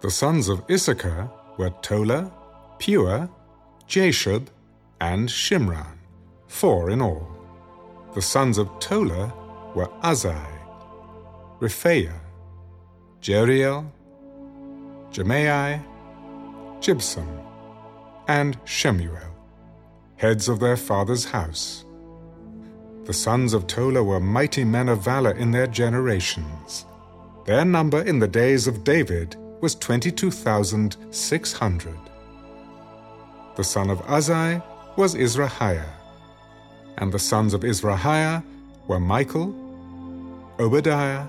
The sons of Issachar were Tola, Puah, Jashub, and Shimran, four in all. The sons of Tola were Uzzi, Rephaiah, Jeriel, Jahmai, Jibsam, and Shemuel, heads of their father's house. The sons of Tola were mighty men of valor in their generations. Their number in the days of David was 22,600. The son of Uzzi was Izrahiah, and the sons of Izrahiah were Michael, Obadiah,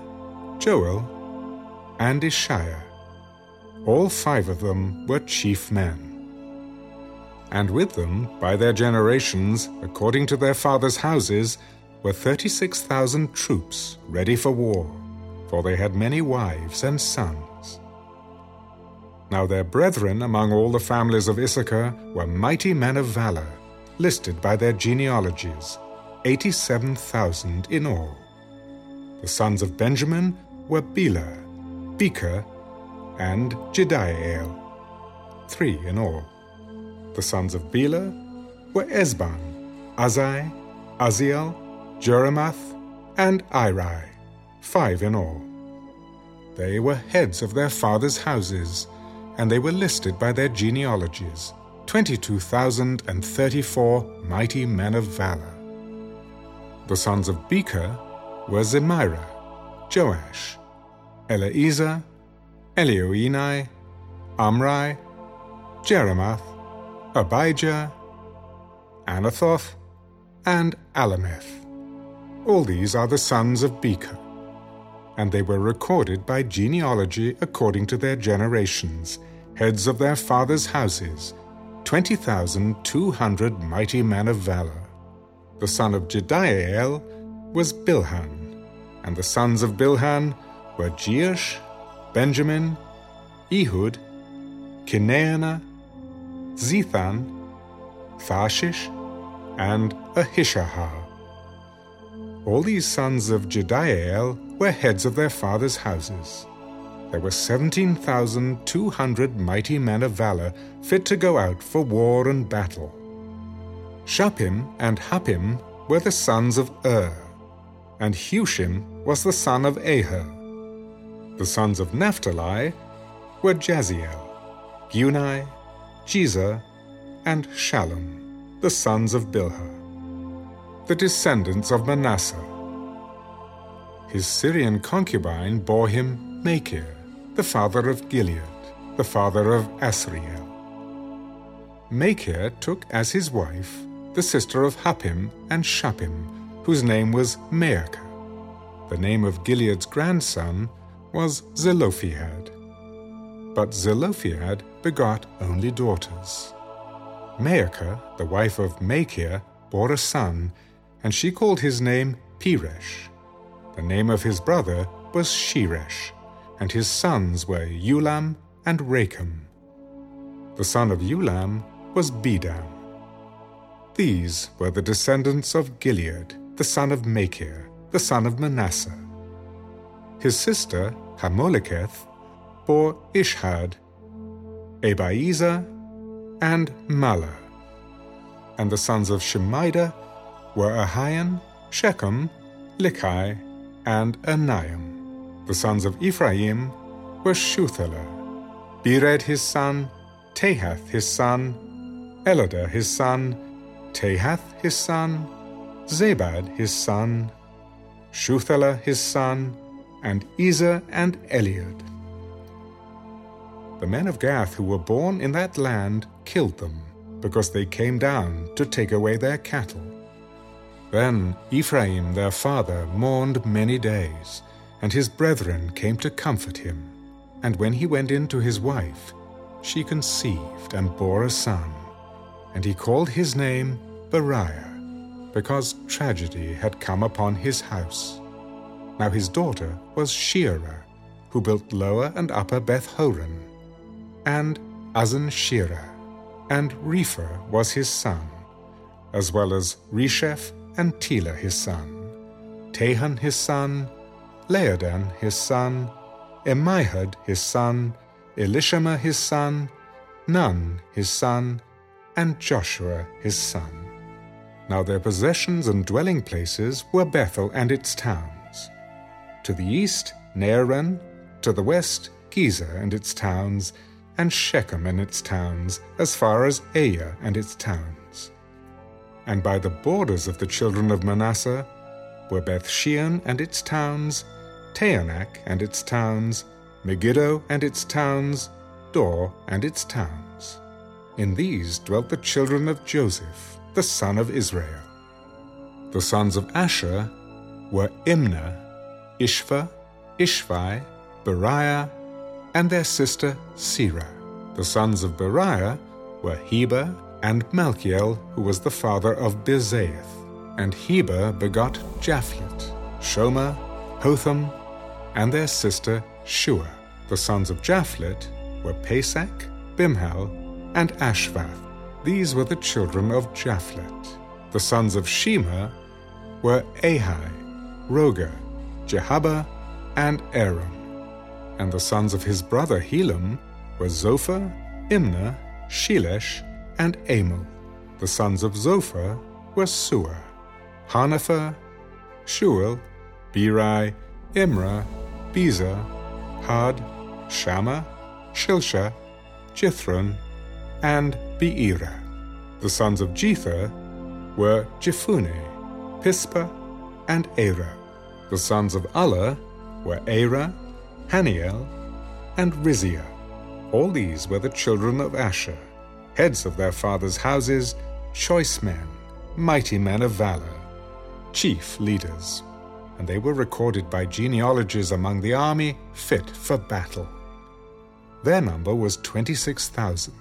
Joel, and Ishiah. All five of them were chief men. And with them, by their generations, according to their fathers' houses, were 36,000 troops ready for war, for they had many wives and sons. Now their brethren among all the families of Issachar were mighty men of valor, listed by their genealogies, 87,000 in all. The sons of Benjamin were Bela, Becher, and Jediael, three in all. The sons of Bela were Ezbon, Azai, Aziel, Jerimoth, and Irai, five in all. They were heads of their fathers' houses, and they were listed by their genealogies, 22,034 mighty men of valor. The sons of Becher were Zemirah, Joash, Eliezer, Elioenai, Amri, Jerimoth, Abijah, Anathoth, and Alemeth. All these are the sons of Becher, and they were recorded by genealogy according to their generations, heads of their fathers' houses, 20,200 mighty men of valor. The son of Jediael was Bilhan, and the sons of Bilhan were Jeush, Benjamin, Ehud, Chenaanah, Zethan, Tharshish, and Ahishahar. All these sons of Jediael were heads of their fathers' houses. There were 17,200 mighty men of valor fit to go out for war and battle. Shuppim and Huppim were the sons of Ur, and Hushim was the son of Aher. The sons of Naphtali were Jahziel, Guni, Jezer, and Shallum, the sons of Bilhah. The descendants of Manasseh. His Syrian concubine bore him Machir, the father of Gilead, the father of Asriel. Machir took as his wife the sister of Huppim and Shuppim, whose name was Maacah. The name of Gilead's grandson was Zelophehad. But Zelophehad begot only daughters. Maacah, the wife of Machir, bore a son, and she called his name Peresh. The name of his brother was Sheresh, and his sons were Ulam and Rakem. The son of Ulam was Bedan. These were the descendants of Gilead, the son of Machir, the son of Manasseh. His sister, Hammoleketh, bore Ishhod, Abiezer, and Mahlah. And the sons of Shemida were Ahian, Shechem, Likhi, and Aniam. The sons of Ephraim were Shuthelah, Bered his son, Tahath his son, Eladah his son, Tahath his son, Zabad his son, Shuthelah his son, and Ezer and Elead. The men of Gath who were born in that land killed them, because they came down to take away their cattle. Then Ephraim their father mourned many days, and his brethren came to comfort him. And when he went in to his wife, she conceived and bore a son, and he called his name Beriah, because tragedy had come upon his house. Now his daughter was Sheerah, who built lower and upper Beth Horon, and Uzzen Sheerah, and Rephah was his son, as well as Resheph and Telah his son, Tahan his son, Laadan his son, Ammihud his son, Elishama his son, Nun his son, and Joshua his son. Now their possessions and dwelling places were Bethel and its towns. To the east, Naaran, to the west, Gezer and its towns, and Shechem and its towns, as far as Ayyah and its towns. And by the borders of the children of Manasseh were Beth Shean and its towns, Taanach and its towns, Megiddo and its towns, Dor and its towns. In these dwelt the children of Joseph, the son of Israel. The sons of Asher were Imnah, Ishvah, Ishvi, Beriah, and their sister Serah. The sons of Beriah were Heber and Malchiel, who was the father of Birzaith. And Heber begot Japhlet, Shomer, Hotham, and their sister Shua. The sons of Japhlet were Pasach, Bimhal, and Ashvath. These were the children of Japhlet. The sons of Shemer were Ahi, Rohgah, Jehubbah, and Aram. And the sons of his brother Helem were Zophah, Imnah, Shelesh, and Amal. The sons of Zophah were Suah, Harnepher, Shual, Beri, Imra, Bezer, Had, Shammah, Shilshah, Jithran, and Beerah. The sons of Jether were Jephunneh, Pispah, and Arah. The sons of Ulla were Arah, Haniel, and Rizia. All these were the children of Asher, heads of their fathers' houses, choice men, mighty men of valor, chief leaders. And they were recorded by genealogies among the army fit for battle. Their number was 26,000.